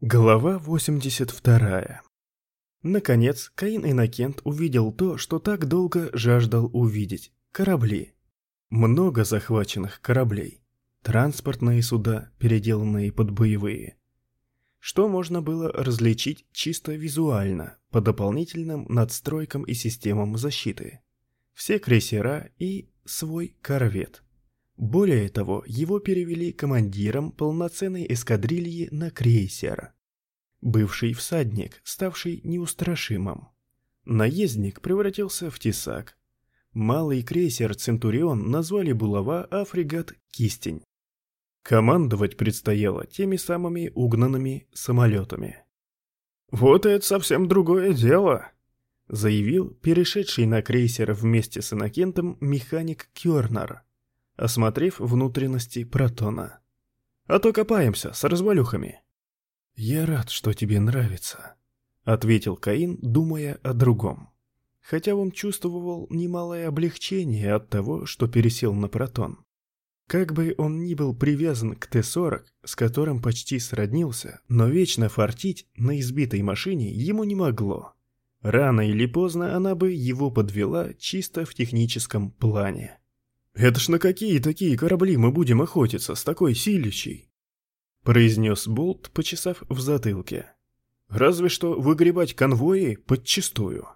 Глава 82. Наконец, Каин Иннокент увидел то, что так долго жаждал увидеть – корабли. Много захваченных кораблей. Транспортные суда, переделанные под боевые. Что можно было различить чисто визуально, по дополнительным надстройкам и системам защиты. Все крейсера и свой корвет. Более того, его перевели командиром полноценной эскадрильи на крейсер. Бывший всадник, ставший неустрашимым. Наездник превратился в тесак. Малый крейсер «Центурион» назвали булава, а фрегат «Кистень». Командовать предстояло теми самыми угнанными самолетами. «Вот это совсем другое дело», — заявил перешедший на крейсер вместе с Иннокентом механик Кёрнер осмотрев внутренности протона. «А то копаемся с развалюхами». «Я рад, что тебе нравится», — ответил Каин, думая о другом. Хотя он чувствовал немалое облегчение от того, что пересел на протон. Как бы он ни был привязан к Т-40, с которым почти сроднился, но вечно фартить на избитой машине ему не могло. Рано или поздно она бы его подвела чисто в техническом плане. «Это ж на какие такие корабли мы будем охотиться с такой силищей?» произнес Болт, почесав в затылке. «Разве что выгребать конвои подчистую».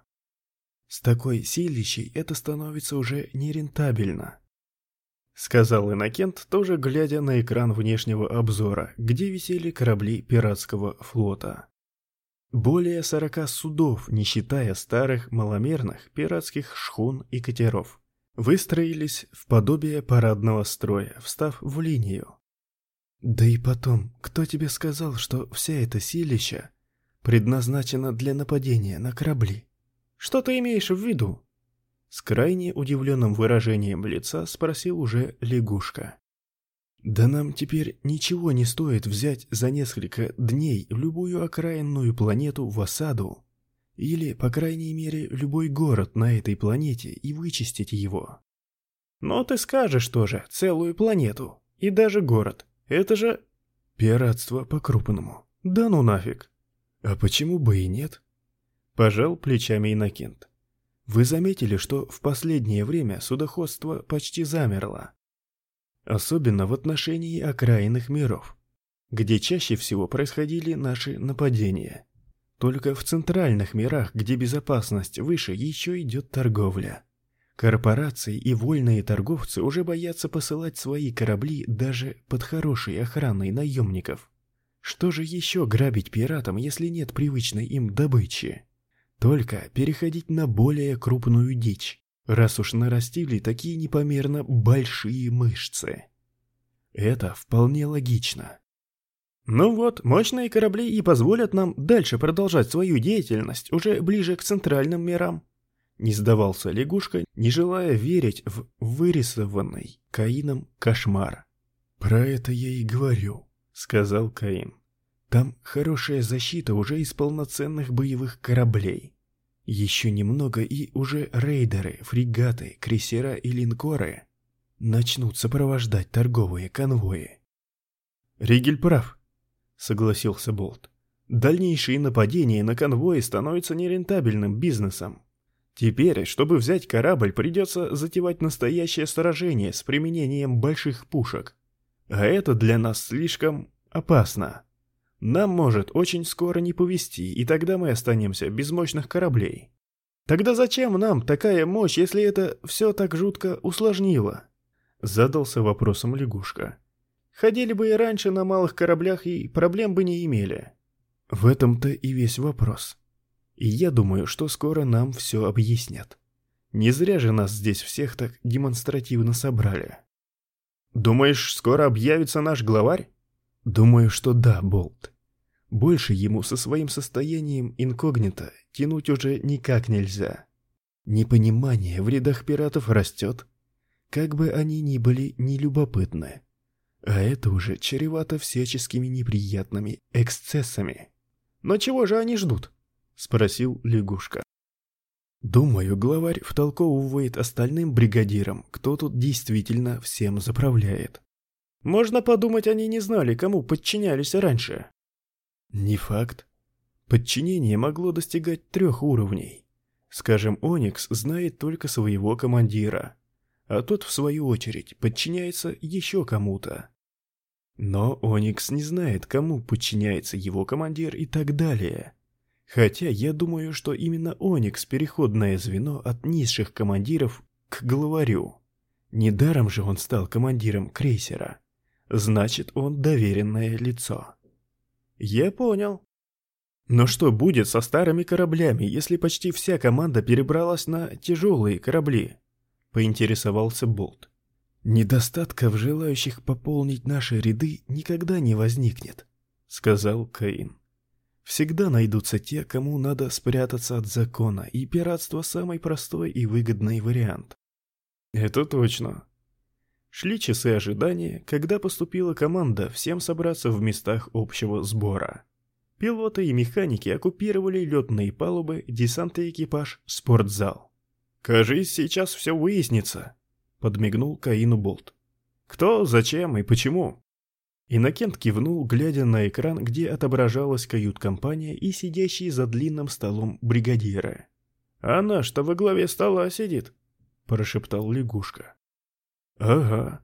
«С такой силищей это становится уже нерентабельно», сказал Иннокент, тоже глядя на экран внешнего обзора, где висели корабли пиратского флота. Более сорока судов, не считая старых маломерных пиратских шхун и катеров выстроились в подобие парадного строя, встав в линию. Да и потом, кто тебе сказал, что вся эта силища предназначена для нападения на корабли? Что ты имеешь в виду? С крайне удивленным выражением лица спросил уже лягушка. Да нам теперь ничего не стоит взять за несколько дней любую окраинную планету в осаду или, по крайней мере, любой город на этой планете и вычистить его. Но ты скажешь тоже, целую планету. И даже город. Это же... Пиратство по-крупному. Да ну нафиг. А почему бы и нет? Пожал плечами Иннокент. Вы заметили, что в последнее время судоходство почти замерло? Особенно в отношении окраинных миров, где чаще всего происходили наши нападения. Только в центральных мирах, где безопасность выше, еще идет торговля. Корпорации и вольные торговцы уже боятся посылать свои корабли даже под хорошей охраной наемников. Что же еще грабить пиратам, если нет привычной им добычи? Только переходить на более крупную дичь, раз уж нарастили такие непомерно большие мышцы. Это вполне логично. Ну вот, мощные корабли и позволят нам дальше продолжать свою деятельность уже ближе к центральным мирам. Не сдавался лягушка, не желая верить в вырисованный Каином кошмар. «Про это я и говорю», — сказал Каин. «Там хорошая защита уже из полноценных боевых кораблей. Еще немного и уже рейдеры, фрегаты, крейсера и линкоры начнут сопровождать торговые конвои». Ригель прав, согласился Болт. Дальнейшие нападения на конвои становятся нерентабельным бизнесом. Теперь, чтобы взять корабль, придется затевать настоящее сражение с применением больших пушек. А это для нас слишком опасно. Нам может очень скоро не повезти, и тогда мы останемся без мощных кораблей. Тогда зачем нам такая мощь, если это все так жутко усложнило? Задался вопросом лягушка. Ходили бы и раньше на малых кораблях и проблем бы не имели. В этом-то и весь вопрос. И я думаю, что скоро нам все объяснят. Не зря же нас здесь всех так демонстративно собрали. Думаешь, скоро объявится наш главарь? Думаю, что да, Болт. Больше ему со своим состоянием инкогнито тянуть уже никак нельзя. Непонимание в рядах пиратов растет, как бы они ни были нелюбопытны. А это уже чревато всяческими неприятными эксцессами. Но чего же они ждут? Спросил лягушка. Думаю, главарь втолковывает остальным бригадирам, кто тут действительно всем заправляет. Можно подумать, они не знали, кому подчинялись раньше. Не факт. Подчинение могло достигать трех уровней. Скажем, Оникс знает только своего командира, а тот, в свою очередь, подчиняется еще кому-то. Но Оникс не знает, кому подчиняется его командир и так далее. Хотя я думаю, что именно Оникс – переходное звено от низших командиров к главарю. Недаром же он стал командиром крейсера. Значит, он доверенное лицо. Я понял. Но что будет со старыми кораблями, если почти вся команда перебралась на тяжелые корабли? Поинтересовался Болт. Недостатков желающих пополнить наши ряды никогда не возникнет, сказал Каин. Всегда найдутся те, кому надо спрятаться от закона, и пиратство самый простой и выгодный вариант. Это точно. Шли часы ожидания, когда поступила команда всем собраться в местах общего сбора. Пилоты и механики оккупировали летные палубы, десант и экипаж, спортзал. «Кажись, сейчас все выяснится», — подмигнул Каину Болт. «Кто, зачем и почему?» Иннокент кивнул, глядя на экран, где отображалась кают-компания и сидящие за длинным столом бригадиры. «Она что во главе стола сидит?» — прошептал лягушка. «Ага».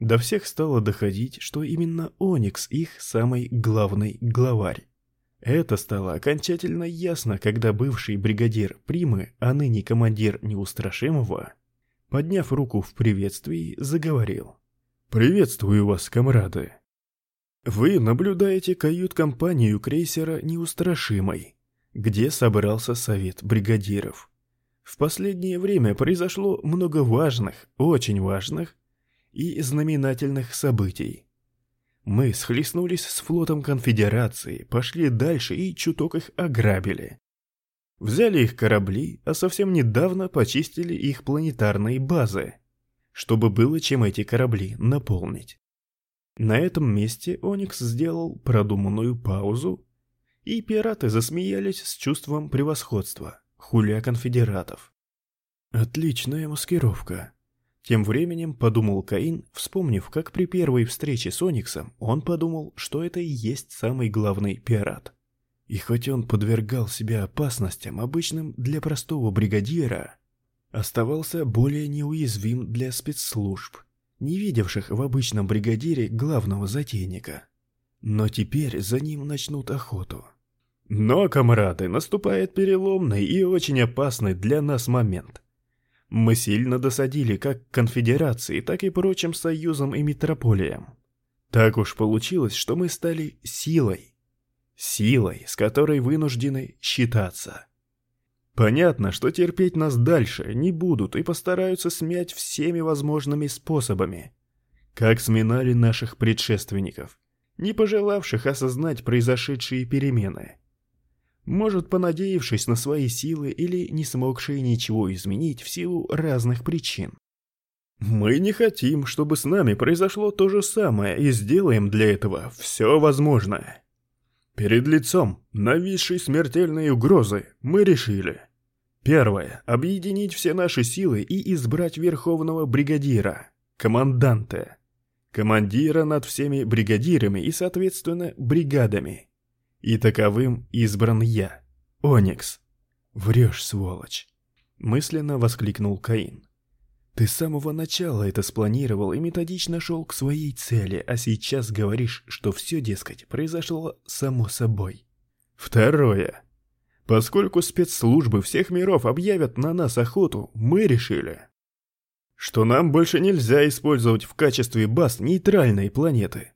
До всех стало доходить, что именно Оникс их самый главный главарь. Это стало окончательно ясно, когда бывший бригадир Примы, а ныне командир Неустрашимого, подняв руку в приветствии, заговорил. «Приветствую вас, комрады!» Вы наблюдаете кают-компанию крейсера «Неустрашимый», где собрался совет бригадиров. В последнее время произошло много важных, очень важных и знаменательных событий. Мы схлестнулись с флотом конфедерации, пошли дальше и чуток их ограбили. Взяли их корабли, а совсем недавно почистили их планетарные базы, чтобы было чем эти корабли наполнить. На этом месте Оникс сделал продуманную паузу, и пираты засмеялись с чувством превосходства, хуля конфедератов. Отличная маскировка. Тем временем подумал Каин, вспомнив, как при первой встрече с Ониксом он подумал, что это и есть самый главный пират. И хоть он подвергал себя опасностям, обычным для простого бригадира, оставался более неуязвим для спецслужб не видевших в обычном бригадире главного затейника. Но теперь за ним начнут охоту. Но, комрады, наступает переломный и очень опасный для нас момент. Мы сильно досадили как конфедерации, так и прочим союзам и метрополиям. Так уж получилось, что мы стали силой. Силой, с которой вынуждены считаться. Понятно, что терпеть нас дальше не будут и постараются смять всеми возможными способами, как сминали наших предшественников, не пожелавших осознать произошедшие перемены. Может, понадеявшись на свои силы или не смогшие ничего изменить в силу разных причин. Мы не хотим, чтобы с нами произошло то же самое, и сделаем для этого все возможное. Перед лицом нависшей смертельной угрозы мы решили. Первое. Объединить все наши силы и избрать верховного бригадира, команданта. Командира над всеми бригадирами и, соответственно, бригадами. И таковым избран я, Оникс. Врешь, сволочь. Мысленно воскликнул Каин. Ты с самого начала это спланировал и методично шел к своей цели, а сейчас говоришь, что все, дескать, произошло само собой. Второе. Поскольку спецслужбы всех миров объявят на нас охоту, мы решили, что нам больше нельзя использовать в качестве баз нейтральной планеты.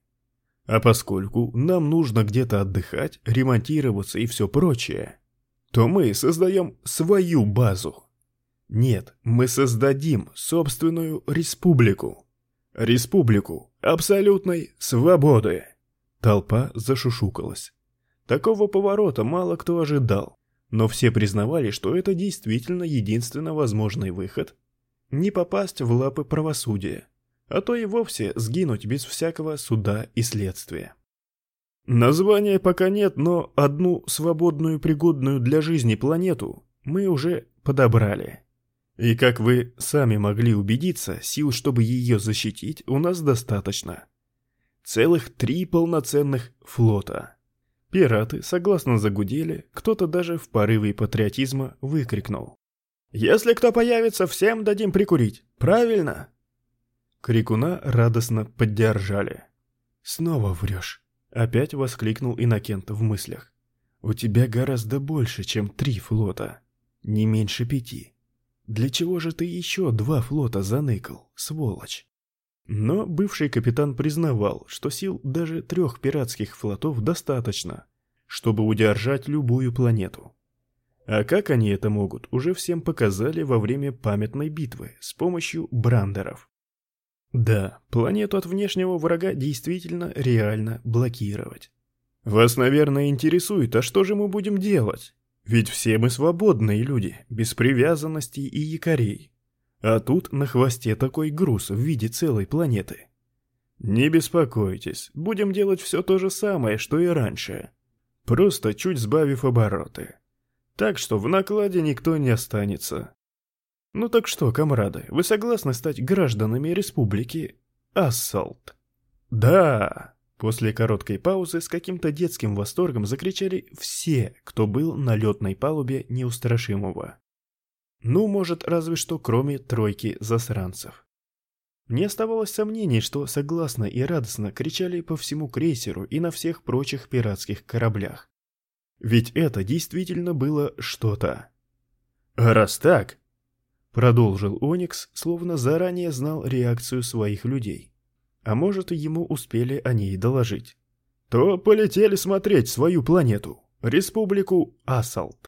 А поскольку нам нужно где-то отдыхать, ремонтироваться и все прочее, то мы создаем свою базу. Нет, мы создадим собственную республику. Республику абсолютной свободы. Толпа зашушукалась. Такого поворота мало кто ожидал, но все признавали, что это действительно единственно возможный выход. Не попасть в лапы правосудия, а то и вовсе сгинуть без всякого суда и следствия. Названия пока нет, но одну свободную пригодную для жизни планету мы уже подобрали. И как вы сами могли убедиться, сил, чтобы ее защитить, у нас достаточно. Целых три полноценных флота. Пираты согласно загудели, кто-то даже в порыве патриотизма выкрикнул. «Если кто появится, всем дадим прикурить, правильно?» Крикуна радостно поддержали. «Снова врешь», — опять воскликнул Иннокент в мыслях. «У тебя гораздо больше, чем три флота, не меньше пяти. Для чего же ты еще два флота заныкал, сволочь?» Но бывший капитан признавал, что сил даже трех пиратских флотов достаточно, чтобы удержать любую планету. А как они это могут, уже всем показали во время памятной битвы с помощью брандеров. Да, планету от внешнего врага действительно реально блокировать. Вас, наверное, интересует, а что же мы будем делать? Ведь все мы свободные люди, без привязанностей и якорей. А тут на хвосте такой груз в виде целой планеты. Не беспокойтесь, будем делать все то же самое, что и раньше. Просто чуть сбавив обороты. Так что в накладе никто не останется. Ну так что, комрады, вы согласны стать гражданами республики Ассалт? Да! После короткой паузы с каким-то детским восторгом закричали все, кто был на летной палубе неустрашимого. Ну, может, разве что кроме тройки засранцев. Не оставалось сомнений, что согласно и радостно кричали по всему крейсеру и на всех прочих пиратских кораблях. Ведь это действительно было что-то. «Раз так», — продолжил Оникс, словно заранее знал реакцию своих людей. А может, ему успели о ней доложить. «То полетели смотреть свою планету, республику Асалт».